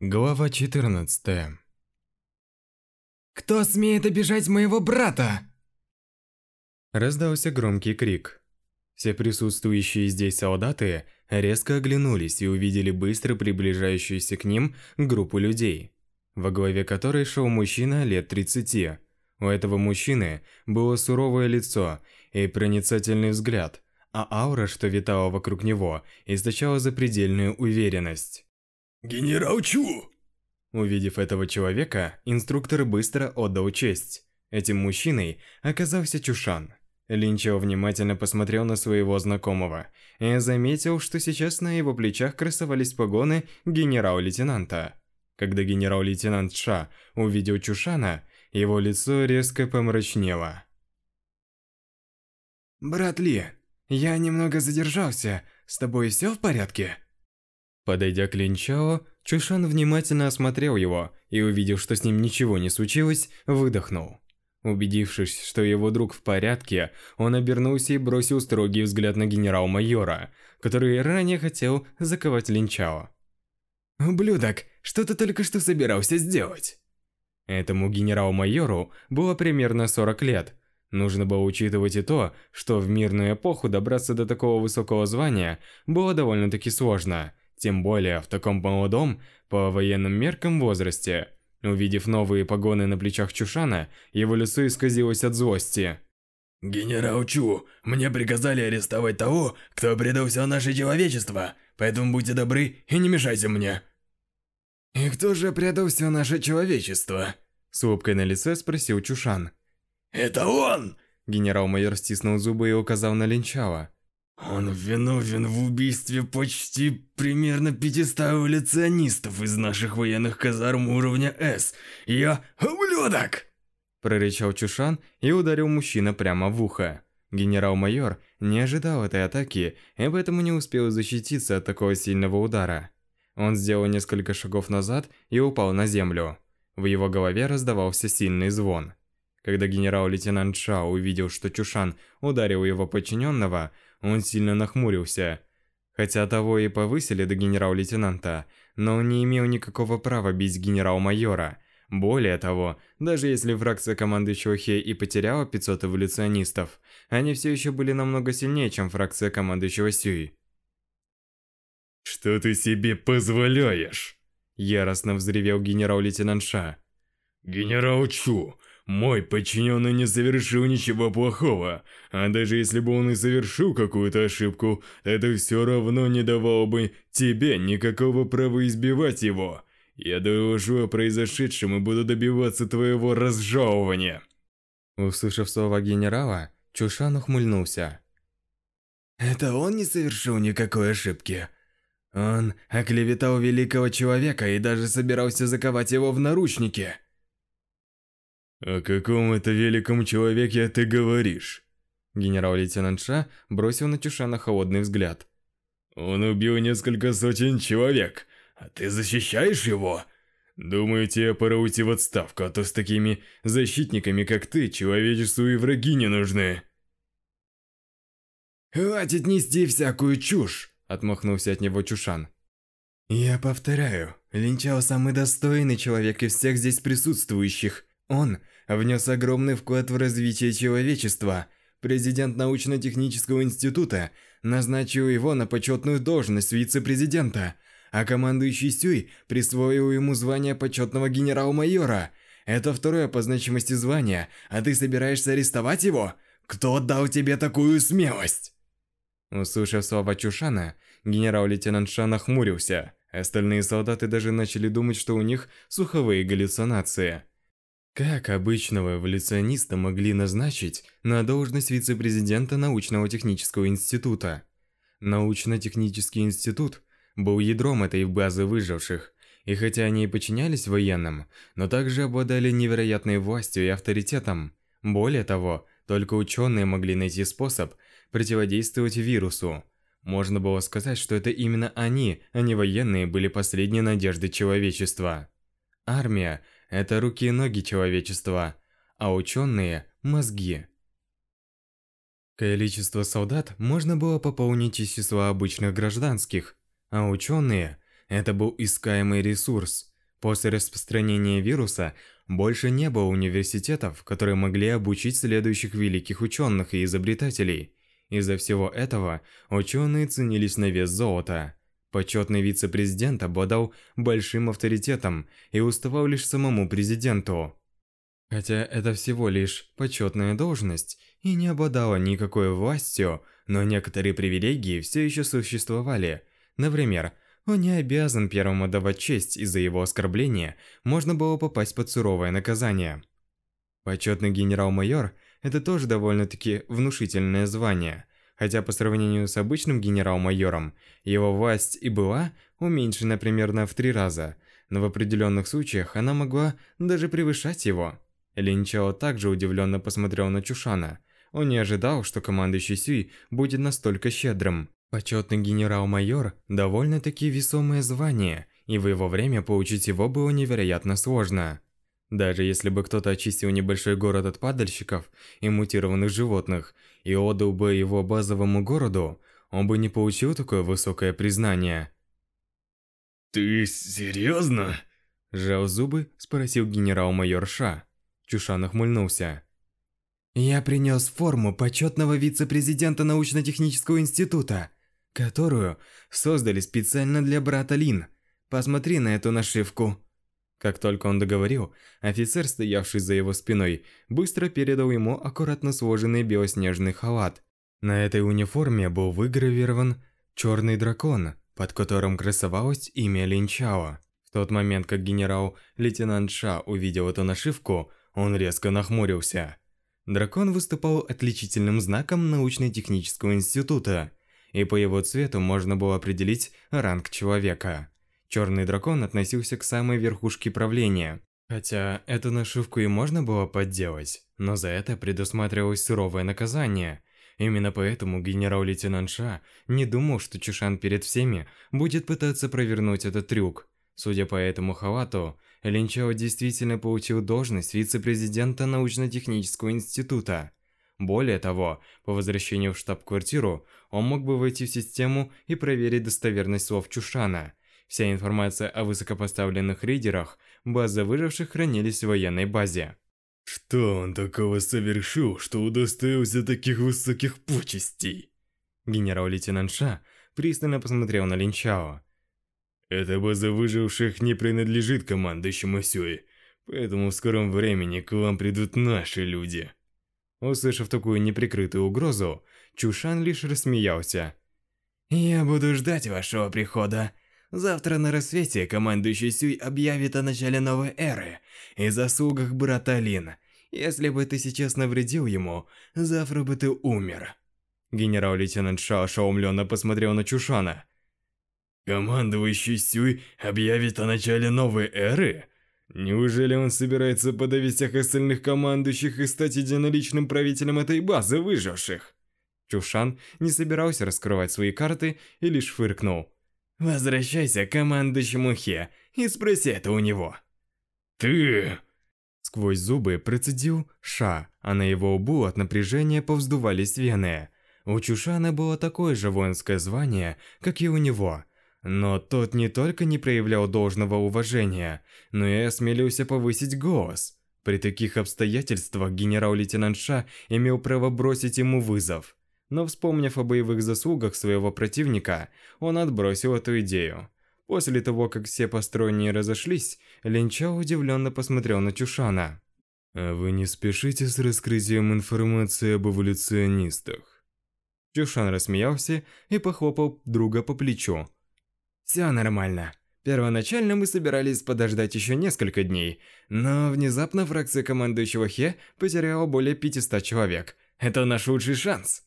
Глава 14. Кто смеет обижать моего брата? Раздался громкий крик. Все присутствующие здесь солдаты резко оглянулись и увидели быстро приближающуюся к ним группу людей, во главе которой шел мужчина лет 30. У этого мужчины было суровое лицо и проницательный взгляд, а аура, что витала вокруг него, источала запредельную уверенность. «Генерал Чу!» Увидев этого человека, инструктор быстро отдал честь. Этим мужчиной оказался Чушан. Линчо внимательно посмотрел на своего знакомого и заметил, что сейчас на его плечах красовались погоны генерал-лейтенанта. Когда генерал-лейтенант Ша увидел Чушана, его лицо резко помрачнело. «Брат Ли, я немного задержался. С тобой все в порядке?» Подойдя к Линчао, Чушан внимательно осмотрел его и, увидев, что с ним ничего не случилось, выдохнул. Убедившись, что его друг в порядке, он обернулся и бросил строгий взгляд на генерал-майора, который ранее хотел заковать Линчао. «Ублюдок, что ты только что собирался сделать?» Этому генерал-майору было примерно 40 лет. Нужно было учитывать и то, что в мирную эпоху добраться до такого высокого звания было довольно-таки сложно – тем более в таком молодом, по военным меркам, возрасте. Увидев новые погоны на плечах Чушана, его лицо исказилось от злости. «Генерал Чу, мне приказали арестовать того, кто предал все наше человечество, поэтому будьте добры и не мешайте мне». «И кто же предал все наше человечество?» С улыбкой на лице спросил Чушан. «Это он!» Генерал-майор стиснул зубы и указал на Линчала. Он виновен в убийстве почти примерно 500 эволюционистов из наших военных казарм уровня С. Я ублюдок!» Прорычал Чушан и ударил мужчина прямо в ухо. Генерал-майор не ожидал этой атаки и поэтому не успел защититься от такого сильного удара. Он сделал несколько шагов назад и упал на землю. В его голове раздавался сильный звон. Когда генерал-лейтенант Ша увидел, что Чушан ударил его подчиненного, он сильно нахмурился. Хотя того и повысили до генерал-лейтенанта, но он не имел никакого права бить генерал-майора. Более того, даже если фракция командующего Хе и потеряла 500 эволюционистов, они все еще были намного сильнее, чем фракция командующего Сюи. «Что ты себе позволяешь?» Яростно взревел генерал-лейтенант Ша. «Генерал Чу, мой подчиненный не совершил ничего плохого, а даже если бы он и совершил какую-то ошибку, это все равно не давало бы тебе никакого права избивать его. Я доложу о произошедшем и буду добиваться твоего разжалования». Услышав слова генерала, Чушан ухмыльнулся. «Это он не совершил никакой ошибки. Он оклеветал великого человека и даже собирался заковать его в наручники». «О каком это великом человеке ты говоришь?» Генерал-лейтенант Ша бросил на Тишана холодный взгляд. «Он убил несколько сотен человек, а ты защищаешь его?» «Думаю, тебе пора уйти в отставку, а то с такими защитниками, как ты, человечеству и враги не нужны». «Хватит нести всякую чушь!» – отмахнулся от него Чушан. «Я повторяю, Линчао самый достойный человек из всех здесь присутствующих. Он внес огромный вклад в развитие человечества. Президент научно-технического института назначил его на почетную должность вице-президента, а командующий Сюй присвоил ему звание почетного генерал-майора. Это второе по значимости звание, а ты собираешься арестовать его? Кто дал тебе такую смелость? Услышав слова Чушана, генерал-лейтенант Шан охмурился. Остальные солдаты даже начали думать, что у них суховые галлюцинации – как обычного эволюциониста могли назначить на должность вице-президента научно-технического института? Научно-технический институт был ядром этой базы выживших, и хотя они и подчинялись военным, но также обладали невероятной властью и авторитетом. Более того, только ученые могли найти способ противодействовать вирусу. Можно было сказать, что это именно они, а не военные, были последней надеждой человечества. Армия – это руки и ноги человечества, а ученые – мозги. Количество солдат можно было пополнить из числа обычных гражданских, а ученые – это был искаемый ресурс. После распространения вируса больше не было университетов, которые могли обучить следующих великих ученых и изобретателей. Из-за всего этого ученые ценились на вес золота – Почетный вице-президент обладал большим авторитетом и уставал лишь самому президенту. Хотя это всего лишь почетная должность и не обладала никакой властью, но некоторые привилегии все еще существовали. Например, он не обязан первому давать честь, из-за его оскорбления можно было попасть под суровое наказание. Почетный генерал-майор – это тоже довольно-таки внушительное звание – хотя по сравнению с обычным генерал-майором, его власть и была уменьшена примерно в три раза, но в определенных случаях она могла даже превышать его. Линчао также удивленно посмотрел на Чушана. Он не ожидал, что командующий Сюй будет настолько щедрым. Почетный генерал-майор – довольно-таки весомое звание, и в его время получить его было невероятно сложно. Даже если бы кто-то очистил небольшой город от падальщиков и мутированных животных и отдал бы его базовому городу, он бы не получил такое высокое признание. «Ты серьезно?» Жал зубы, спросил генерал-майор Ша. Чушан охмыльнулся. «Я принес форму почетного вице-президента научно-технического института, которую создали специально для брата Лин. Посмотри на эту нашивку». Как только он договорил, офицер, стоявший за его спиной, быстро передал ему аккуратно сложенный белоснежный халат. На этой униформе был выгравирован «Черный дракон», под которым красовалось имя Линчао. В тот момент, как генерал-лейтенант Ша увидел эту нашивку, он резко нахмурился. Дракон выступал отличительным знаком научно-технического института, и по его цвету можно было определить ранг человека. Черный дракон относился к самой верхушке правления. Хотя эту нашивку и можно было подделать, но за это предусматривалось суровое наказание. Именно поэтому генерал-лейтенант Ша не думал, что Чушан перед всеми будет пытаться провернуть этот трюк. Судя по этому халату, Линчао действительно получил должность вице-президента научно-технического института. Более того, по возвращению в штаб-квартиру он мог бы войти в систему и проверить достоверность слов Чушана – Вся информация о высокопоставленных рейдерах база выживших хранились в военной базе. Что он такого совершил, что удостоился таких высоких почестей? Генерал-лейтенант Ша пристально посмотрел на Линчао. Эта база выживших не принадлежит командующему Сюи, поэтому в скором времени к вам придут наши люди. Услышав такую неприкрытую угрозу, Чушан лишь рассмеялся. «Я буду ждать вашего прихода», Завтра на рассвете командующий Сюй объявит о начале новой эры и заслугах брата Лин. Если бы ты сейчас навредил ему, завтра бы ты умер. Генерал-лейтенант Ша ошеломленно посмотрел на Чушана. Командующий Сюй объявит о начале новой эры? Неужели он собирается подавить всех остальных командующих и стать единоличным правителем этой базы выживших? Чушан не собирался раскрывать свои карты и лишь фыркнул. Возвращайся к командующему Хе и спроси это у него. Ты... Сквозь зубы процедил Ша, а на его лбу от напряжения повздувались вены. У Чушана было такое же воинское звание, как и у него. Но тот не только не проявлял должного уважения, но и осмелился повысить голос. При таких обстоятельствах генерал-лейтенант Ша имел право бросить ему вызов но вспомнив о боевых заслугах своего противника, он отбросил эту идею. После того, как все построения разошлись, Линчао удивленно посмотрел на Чушана. «А вы не спешите с раскрытием информации об эволюционистах?» Чушан рассмеялся и похлопал друга по плечу. «Все нормально. Первоначально мы собирались подождать еще несколько дней, но внезапно фракция командующего Хе потеряла более 500 человек. Это наш лучший шанс!»